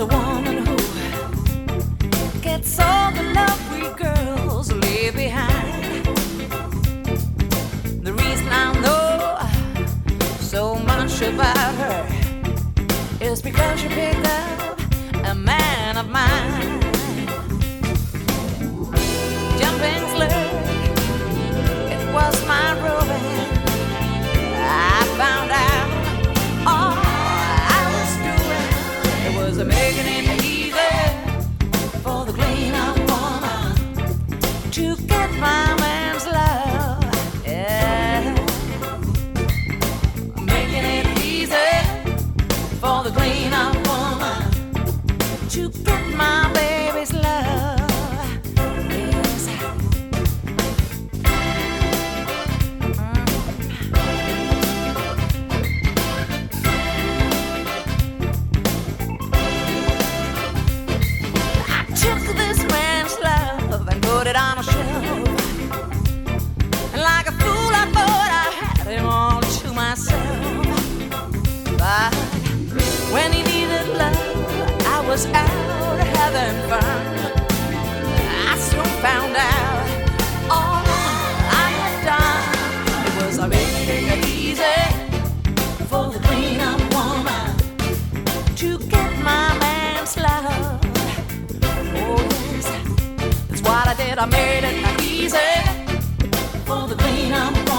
a woman who gets all the love we girls leave behind. The reason I know so much about her is because she picked up a man of mine. It was was out having fun. I soon found out all I had done. It was a big easy for the clean up woman to get my man's love. Oh yes, that's what I did. I made it easy for the clean up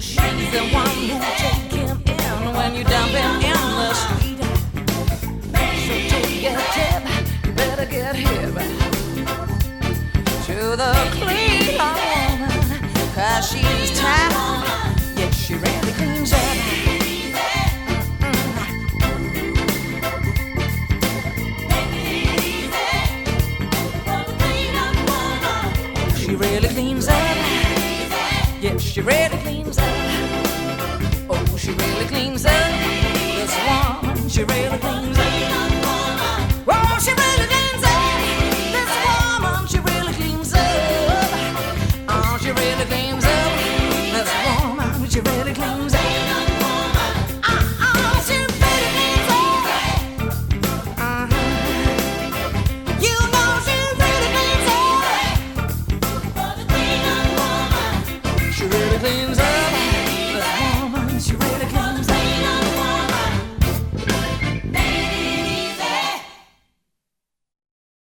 she's the one who him in when you dump him in the street. So take tip, you better get hip to the clean she's yeah, she really cleans up. Mm. She really cleans up. Yeah, she really cleans